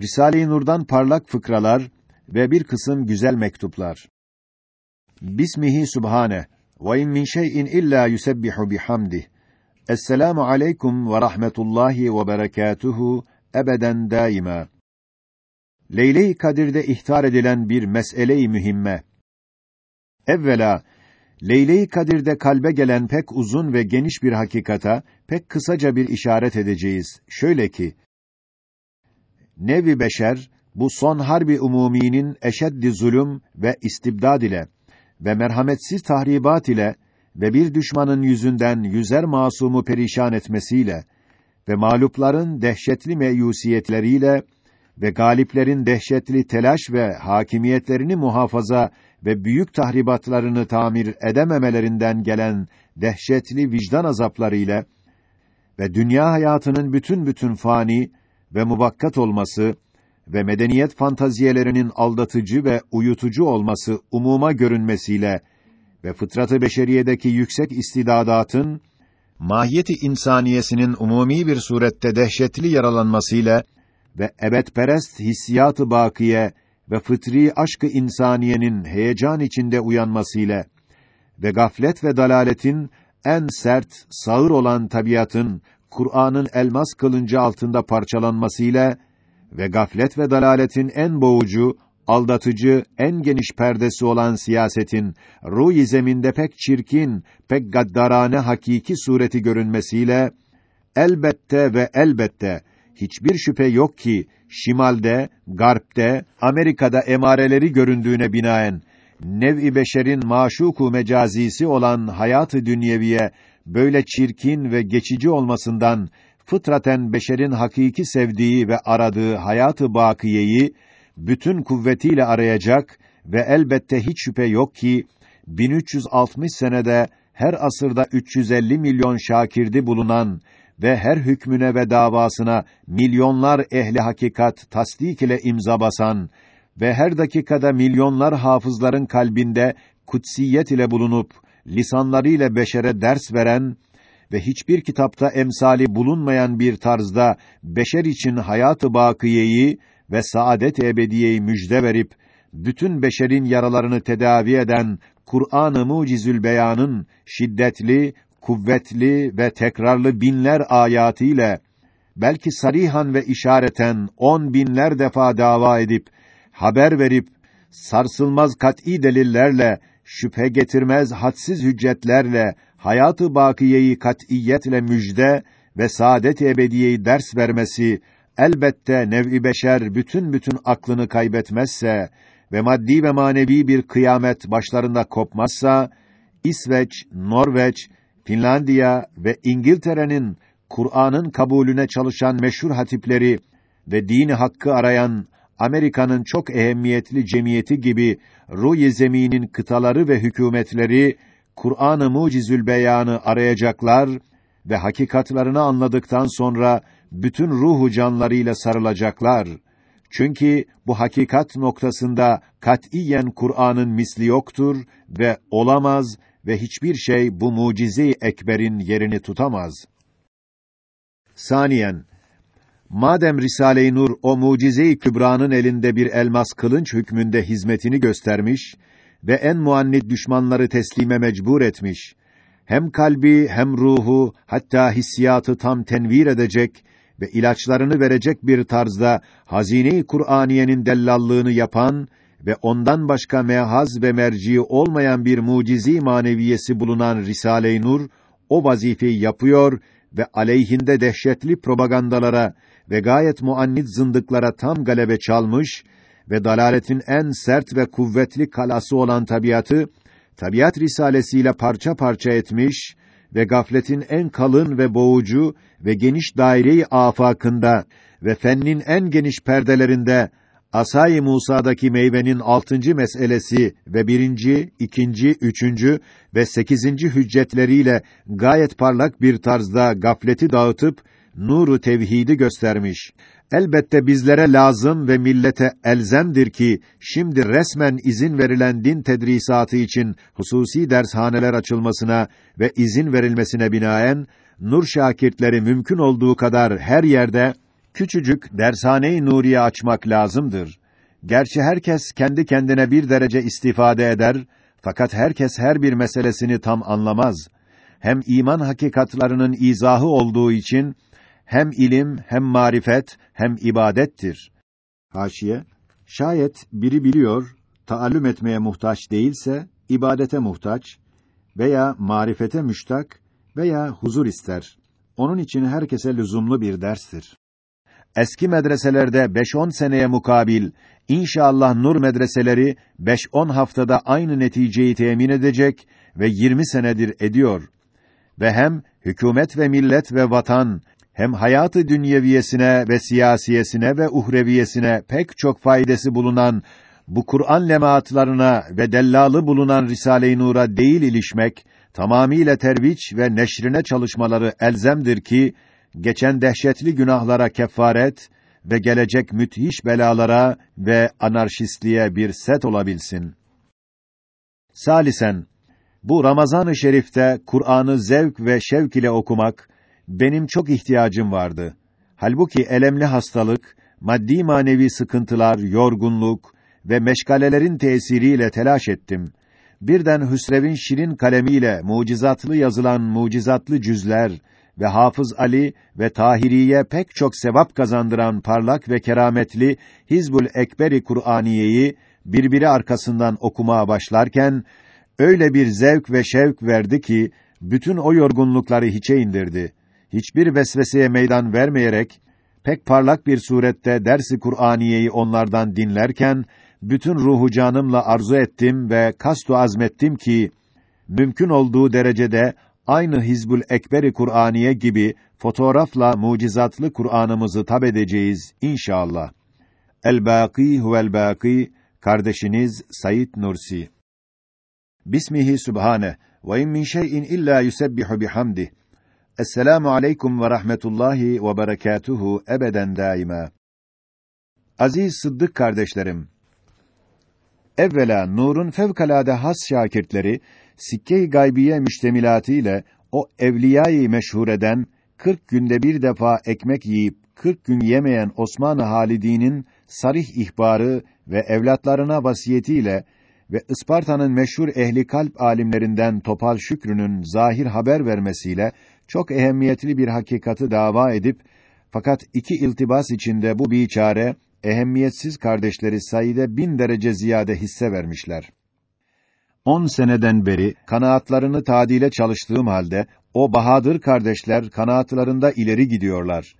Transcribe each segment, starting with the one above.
Risale-i Nur'dan parlak fıkralar ve bir kısım güzel mektuplar. Bismihi Subhane ve in min şey'in illa yusebbihu bihamdih. Esselamu aleyküm ve rahmetullahi ve berekatuhu ebeden daima. Leyle-i Kadir'de ihtar edilen bir mesele-i mühimme. Evvela Leyle-i Kadir'de kalbe gelen pek uzun ve geniş bir hakikata pek kısaca bir işaret edeceğiz. Şöyle ki Nevi beşer bu son harbi umuminin eşeddi zulüm ve istibdad ile ve merhametsiz tahribat ile ve bir düşmanın yüzünden yüzer masumu perişan etmesiyle ve mağlupların dehşetli meyusiyetleriyle ve galiplerin dehşetli telaş ve hakimiyetlerini muhafaza ve büyük tahribatlarını tamir edememelerinden gelen dehşetli vicdan azaplarıyla ve dünya hayatının bütün bütün fani ve muvakkat olması ve medeniyet fantaziyelerinin aldatıcı ve uyutucu olması umuma görünmesiyle ve fıtratı beşeriyedeki yüksek istidadatın mahiyeti insaniyesinin umumi bir surette dehşetli yaralanmasıyla ve ebedperest hissiyatı bakiye ve fıtri aşkı insaniyenin heyecan içinde uyanmasıyla ve gaflet ve dalaletin en sert, sağır olan tabiatın Kur'an'ın elmas kılıncı altında parçalanmasıyla ve gaflet ve dalaletin en boğucu, aldatıcı, en geniş perdesi olan siyasetin ruh zeminde pek çirkin, pek gaddarane hakiki sureti görünmesiyle elbette ve elbette hiçbir şüphe yok ki şimalde, garpte, Amerika'da emareleri göründüğüne binaen nev-i beşerin maşuku mecazisi olan hayatı dünyeviye böyle çirkin ve geçici olmasından fıtraten beşerin hakiki sevdiği ve aradığı hayatı bakiyeyi bütün kuvvetiyle arayacak ve elbette hiç şüphe yok ki 1360 senede her asırda 350 milyon şakirdi bulunan ve her hükmüne ve davasına milyonlar ehli hakikat tasdik ile imza basan ve her dakikada milyonlar hafızların kalbinde kutsiyet ile bulunup lisanlarıyla beşere ders veren ve hiçbir kitapta emsali bulunmayan bir tarzda beşer için hayatı bakiyeyi ve saadet ebediyeyi müjde verip bütün beşerin yaralarını tedavi eden Kur'an-ı Mucizül Beyan'ın şiddetli, kuvvetli ve tekrarlı binler ayatı ile belki sarihan ve işareten on binler defa dava edip haber verip sarsılmaz kat'î delillerle şüphe getirmez hadsiz hüccetlerle hayatı bakiyeyi kat'iyetle müjde ve saadet ebediyeyi ders vermesi elbette nev'i beşer bütün bütün aklını kaybetmezse ve maddi ve manevi bir kıyamet başlarında kopmazsa İsveç, Norveç, Finlandiya ve İngiltere'nin Kur'an'ın kabulüne çalışan meşhur hatipleri ve dini hakkı arayan Amerika'nın çok ehemmiyetli cemiyeti gibi ruh zeminin kıtaları ve hükümetleri Kur'an-ı Mucizül Beyan'ı arayacaklar ve hakikatlarını anladıktan sonra bütün ruhu canlarıyla sarılacaklar. Çünkü bu hakikat noktasında katiyen Kur'an'ın misli yoktur ve olamaz ve hiçbir şey bu mucize-i ekberin yerini tutamaz. Saniyen Madem Risale-i Nur o mucize-i kübranın elinde bir elmas kılınç hükmünde hizmetini göstermiş ve en muannid düşmanları teslime mecbur etmiş, hem kalbi hem ruhu hatta hissiyatı tam tenvir edecek ve ilaçlarını verecek bir tarzda hazine-i Kur'aniyenin dellallığını yapan ve ondan başka mehaz ve merci olmayan bir mucizi maneviyesi bulunan Risale-i Nur o vazifeyi yapıyor ve aleyhinde dehşetli propagandalara ve gayet muannid zındıklara tam galebe çalmış ve dalaletin en sert ve kuvvetli kalası olan tabiatı tabiat risalesiyle parça parça etmiş ve gafletin en kalın ve boğucu ve geniş daireyi afakında ve fennin en geniş perdelerinde Asay-ı Musa'daki meyvenin altıncı meselesi ve birinci, ikinci, üçüncü ve sekizinci hüccetleriyle gayet parlak bir tarzda gafleti dağıtıp nuru tevhidi göstermiş. Elbette bizlere lazım ve millete elzemdir ki şimdi resmen izin verilen din tedrisatı için hususi dershaneler açılmasına ve izin verilmesine binaen nur şakirtleri mümkün olduğu kadar her yerde Küçücük dershane-i nuriye açmak lazımdır. Gerçi herkes kendi kendine bir derece istifade eder fakat herkes her bir meselesini tam anlamaz. Hem iman hakikatlarının izahı olduğu için hem ilim hem marifet hem ibadettir. Haşiye Şayet biri biliyor, taallüm etmeye muhtaç değilse ibadete muhtaç veya marifete müştak veya huzur ister. Onun için herkese lüzumlu bir derstir. Eski medreselerde 5-10 seneye mukabil inşallah nur medreseleri 5-10 haftada aynı neticeyi temin edecek ve 20 senedir ediyor. Ve hem hükümet ve millet ve vatan hem hayatı dünyeviyesine ve siyasiyesine ve uhreviyesine pek çok faydası bulunan bu Kur'an lemaatlarına ve dellalı bulunan Risale-i Nur'a değil ilişmek, tamamiyle terviç ve neşrine çalışmaları elzemdir ki, geçen dehşetli günahlara kefaret ve gelecek müthiş belalara ve anarşistliğe bir set olabilsin. Salisen, bu Ramazan-ı Şerif'te Kur'an'ı zevk ve şevk ile okumak, benim çok ihtiyacım vardı. Halbuki elemli hastalık, maddi manevi sıkıntılar, yorgunluk ve meşgalelerin tesiriyle telaş ettim. Birden Hüsrev'in şirin kalemiyle mucizatlı yazılan mucizatlı cüzler ve Hafız Ali ve Tahiriye pek çok sevap kazandıran parlak ve kerametli Hizbul Ekberi Kur'aniyeyi birbiri arkasından okumaya başlarken öyle bir zevk ve şevk verdi ki bütün o yorgunlukları hiçe indirdi hiçbir vesveseye meydan vermeyerek pek parlak bir surette dersi Kur'aniyeyi onlardan dinlerken bütün ruhu canımla arzu ettim ve kastu azmettim ki mümkün olduğu derecede aynı Hizbul Ekberi Kur'aniye gibi fotoğrafla mucizatlı Kur'an'ımızı tab edeceğiz inşallah. El-Bâkî huvel-Bâkî kardeşiniz Sayit Nursi Bismihi Sübhane ve in min şey'in illa yusebbihu bihamdi Esselamu aleyküm ve rahmetullahi ve berekatuhu ebeden daima. Aziz Sıddık kardeşlerim, evvela Nur'un fevkalade has şakirtleri sikke-i gaybiye müştemilatı ile o evliyayı meşhur eden 40 günde bir defa ekmek yiyip 40 gün yemeyen Osman-ı Halidi'nin sarih ihbarı ve evlatlarına vasiyetiyle ve Isparta'nın meşhur ehli kalp alimlerinden Topal Şükrü'nün zahir haber vermesiyle çok ehemmiyetli bir hakikati dava edip fakat iki iltibas içinde bu biçare ehemmiyetsiz kardeşleri sayıda bin derece ziyade hisse vermişler. On seneden beri kanaatlarını tadile çalıştığım halde o bahadır kardeşler kanaatlarında ileri gidiyorlar.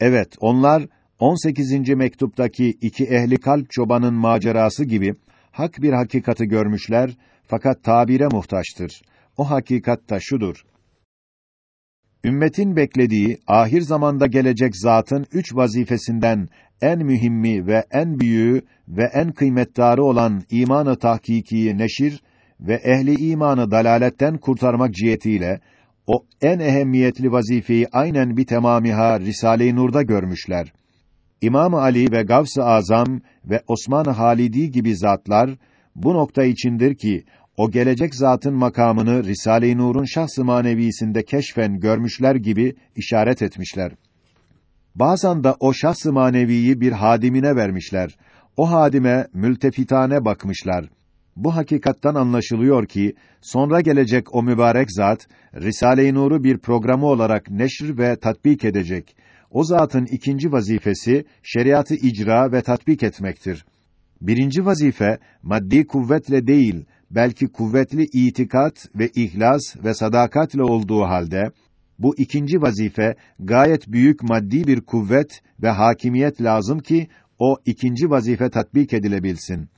Evet, onlar 18. mektuptaki iki ehli kalp çobanın macerası gibi hak bir hakikati görmüşler fakat tabire muhtaçtır. O hakikat da şudur. Ümmetin beklediği ahir zamanda gelecek zatın üç vazifesinden en mühimmi ve en büyüğü ve en kıymetdarı olan imanı tahkikiyi neşir ve ehli imanı dalaletten kurtarmak cihetiyle o en ehemmiyetli vazifeyi aynen bir temamiha Risale-i Nur'da görmüşler. İmam Ali ve Gavs-ı Azam ve Osman Halidi gibi zatlar bu nokta içindir ki o gelecek zatın makamını Risale-i Nur'un şahs-ı manevisinde keşfen görmüşler gibi işaret etmişler. Bazen de o şahs-ı maneviyi bir hadimine vermişler. O hadime mültefitane bakmışlar. Bu hakikattan anlaşılıyor ki sonra gelecek o mübarek zat Risale-i Nur'u bir programı olarak neşr ve tatbik edecek. O zatın ikinci vazifesi şeriatı icra ve tatbik etmektir. Birinci vazife maddi kuvvetle değil, belki kuvvetli itikat ve ihlas ve sadakatle olduğu halde bu ikinci vazife gayet büyük maddi bir kuvvet ve hakimiyet lazım ki o ikinci vazife tatbik edilebilsin.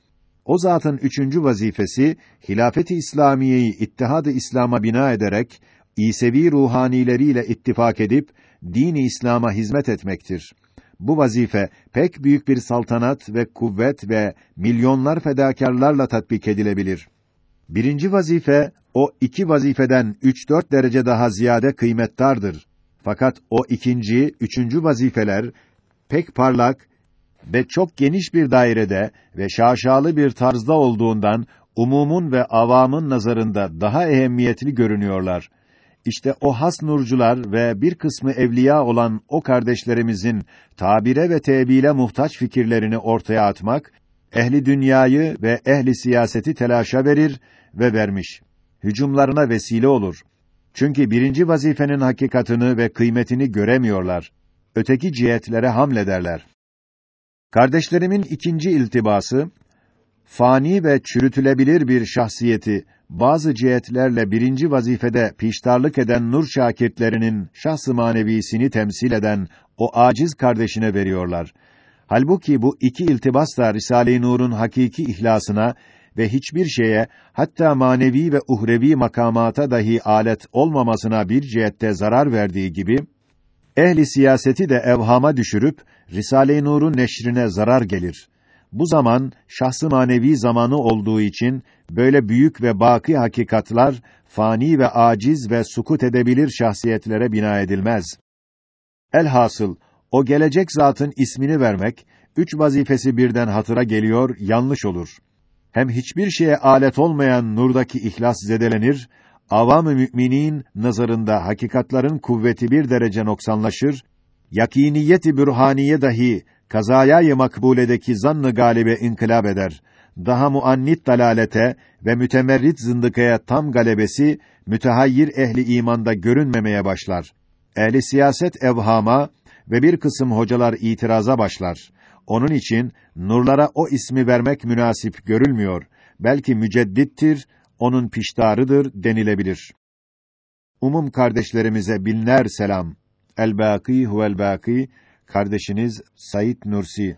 O zatın üçüncü vazifesi hilafeti İslamiyeyi ittihad-ı İslam'a bina ederek İsevi ruhanileriyle ittifak edip dini İslam'a hizmet etmektir. Bu vazife pek büyük bir saltanat ve kuvvet ve milyonlar fedakarlarla tatbik edilebilir. Birinci vazife, o iki vazifeden üç dört derece daha ziyade kıymettardır. Fakat o ikinci, üçüncü vazifeler, pek parlak ve çok geniş bir dairede ve şaşalı bir tarzda olduğundan, umumun ve avamın nazarında daha ehemmiyetli görünüyorlar. İşte o has nurcular ve bir kısmı evliya olan o kardeşlerimizin tabire ve tebile muhtaç fikirlerini ortaya atmak, ehli dünyayı ve ehli siyaseti telaşa verir ve vermiş. Hücumlarına vesile olur. Çünkü birinci vazifenin hakikatını ve kıymetini göremiyorlar. Öteki cihetlere hamlederler. Kardeşlerimin ikinci iltibası, fani ve çürütülebilir bir şahsiyeti bazı cihetlerle birinci vazifede piştarlık eden nur şakirtlerinin şahs-ı manevisini temsil eden o aciz kardeşine veriyorlar. Halbuki bu iki iltibas da Risale-i Nur'un hakiki ihlasına ve hiçbir şeye, hatta manevi ve uhrevi makamata dahi alet olmamasına bir cihette zarar verdiği gibi, ehli siyaseti de evhama düşürüp Risale-i Nur'un neşrine zarar gelir. Bu zaman şahsı manevi zamanı olduğu için böyle büyük ve baki hakikatlar fani ve aciz ve sukut edebilir şahsiyetlere bina edilmez. Elhasıl o gelecek zatın ismini vermek üç vazifesi birden hatıra geliyor, yanlış olur. Hem hiçbir şeye alet olmayan nurdaki ihlas zedelenir, avam-ı müminin nazarında hakikatların kuvveti bir derece noksanlaşır, yakiniyeti bürhaniye dahi kazayayı makbuledeki zannı galibe inkılap eder. Daha muannit dalalete ve mütemerrit zındıkaya tam galebesi mütehayyir ehli imanda görünmemeye başlar. Ehli siyaset evhama ve bir kısım hocalar itiraza başlar. Onun için nurlara o ismi vermek münasip görülmüyor. Belki müceddittir, onun piştarıdır denilebilir. Umum kardeşlerimize binler selam. El-Bâkî huvel-Bâkî kardeşiniz Sayit Nursi